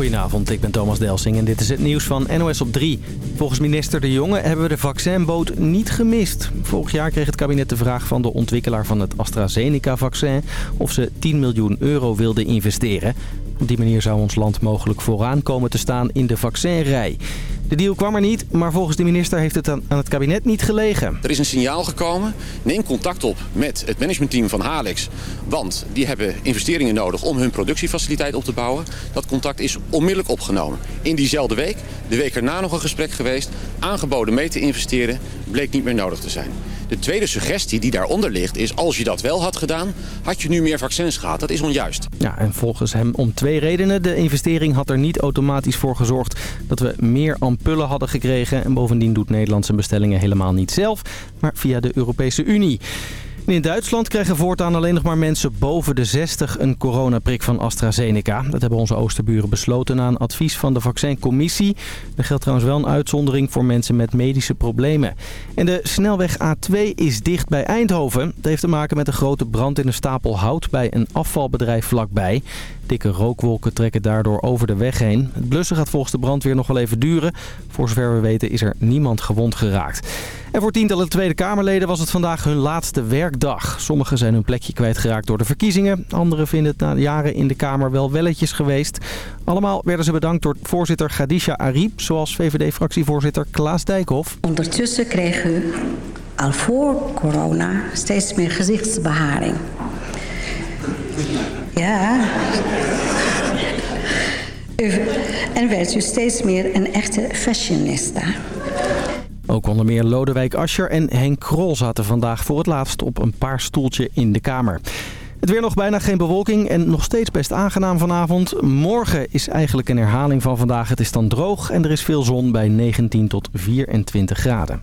Goedenavond, ik ben Thomas Delsing en dit is het nieuws van NOS op 3. Volgens minister De Jonge hebben we de vaccinboot niet gemist. Vorig jaar kreeg het kabinet de vraag van de ontwikkelaar van het AstraZeneca-vaccin... of ze 10 miljoen euro wilden investeren. Op die manier zou ons land mogelijk vooraan komen te staan in de vaccinrij. De deal kwam er niet, maar volgens de minister heeft het aan het kabinet niet gelegen. Er is een signaal gekomen. Neem contact op met het managementteam van Halix. Want die hebben investeringen nodig om hun productiefaciliteit op te bouwen. Dat contact is onmiddellijk opgenomen. In diezelfde week, de week erna nog een gesprek geweest. Aangeboden mee te investeren, bleek niet meer nodig te zijn. De tweede suggestie die daaronder ligt is... als je dat wel had gedaan, had je nu meer vaccins gehad. Dat is onjuist. Ja, en volgens hem om twee redenen. De investering had er niet automatisch voor gezorgd... dat we meer ampullen hadden gekregen. En bovendien doet Nederland zijn bestellingen helemaal niet zelf... maar via de Europese Unie in Duitsland krijgen voortaan alleen nog maar mensen boven de 60 een coronaprik van AstraZeneca. Dat hebben onze oosterburen besloten na een advies van de vaccincommissie. Er geldt trouwens wel een uitzondering voor mensen met medische problemen. En de snelweg A2 is dicht bij Eindhoven. Dat heeft te maken met een grote brand in een stapel hout bij een afvalbedrijf vlakbij. Dikke rookwolken trekken daardoor over de weg heen. Het blussen gaat volgens de brandweer nog wel even duren. Voor zover we weten is er niemand gewond geraakt. En voor tientallen Tweede Kamerleden was het vandaag hun laatste werkdag. Sommigen zijn hun plekje kwijtgeraakt door de verkiezingen. Anderen vinden het na jaren in de Kamer wel welletjes geweest. Allemaal werden ze bedankt door voorzitter Gadisha Ariep... zoals VVD-fractievoorzitter Klaas Dijkhoff. Ondertussen kreeg u al voor corona steeds meer gezichtsbeharing. Ja. en werd u steeds meer een echte fashionista. Ook onder meer Lodewijk Asscher en Henk Krol zaten vandaag voor het laatst op een paar stoeltje in de Kamer. Het weer nog bijna geen bewolking en nog steeds best aangenaam vanavond. Morgen is eigenlijk een herhaling van vandaag. Het is dan droog en er is veel zon bij 19 tot 24 graden.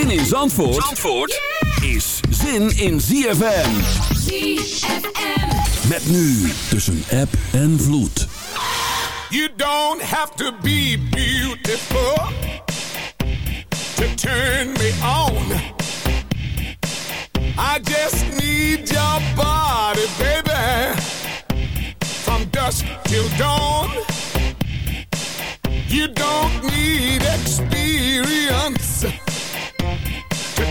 Zin in Zandvoort, Zandvoort is zin in ZFM. ZFM. Met nu tussen app en vloed. You don't have to be beautiful to turn me on. I just need your body, baby. From dusk till dawn. You don't need experience to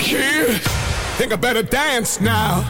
kid. Think I better dance now.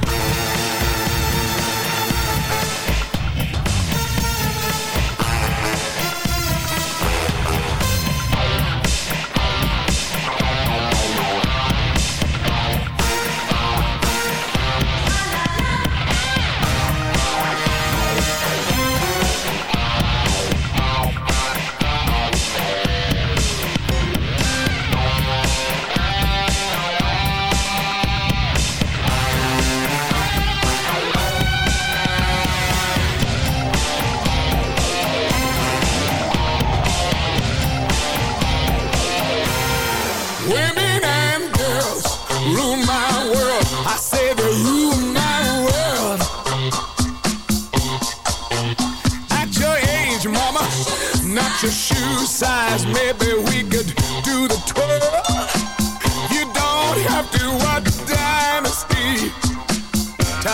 your shoe size, maybe we could do the tour. You don't have to watch Dynasty to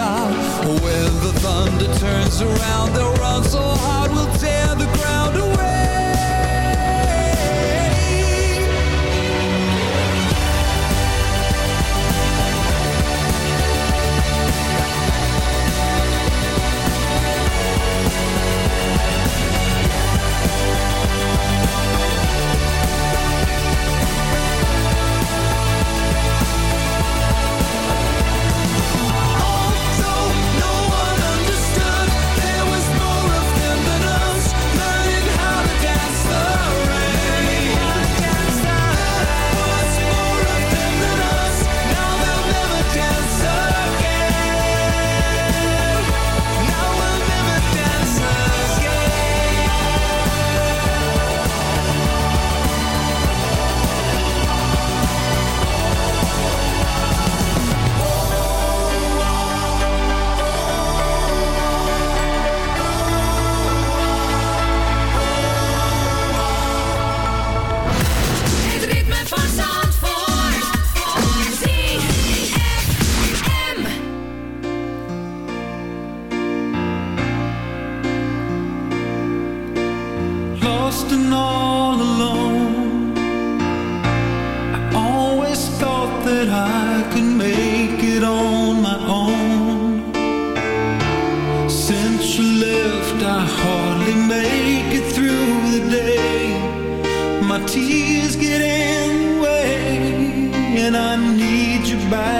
God. When the thunder turns around, they'll run so hard we'll by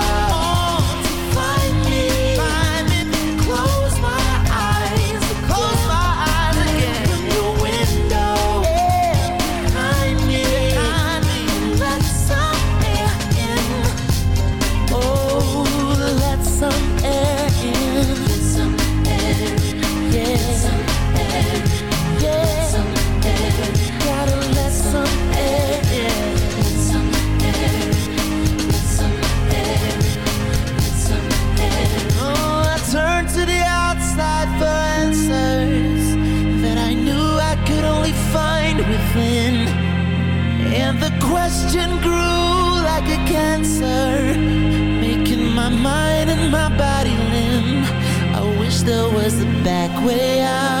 was the back way out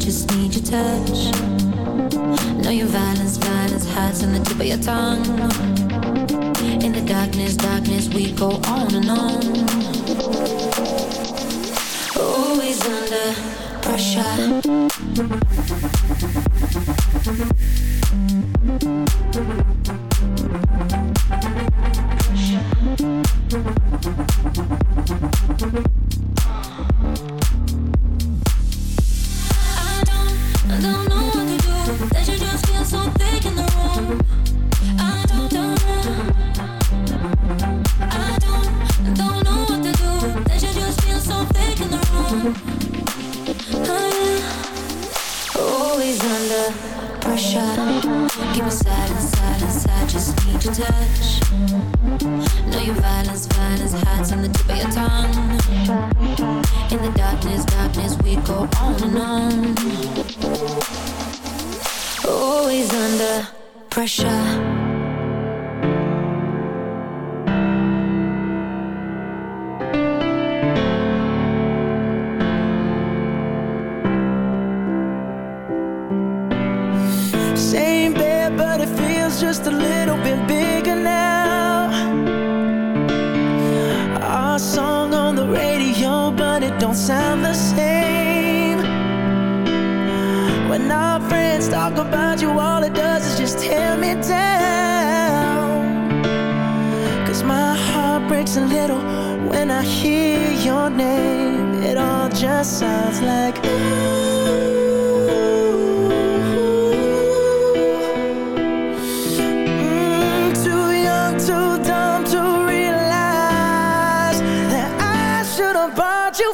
just need your touch. Know your violence, violence hides in the tip of your tongue. In the darkness, darkness, we go on and on. Always under pressure. pressure.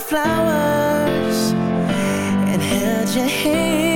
Flowers and held your hand.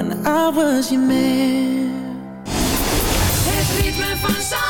when I was your man. Het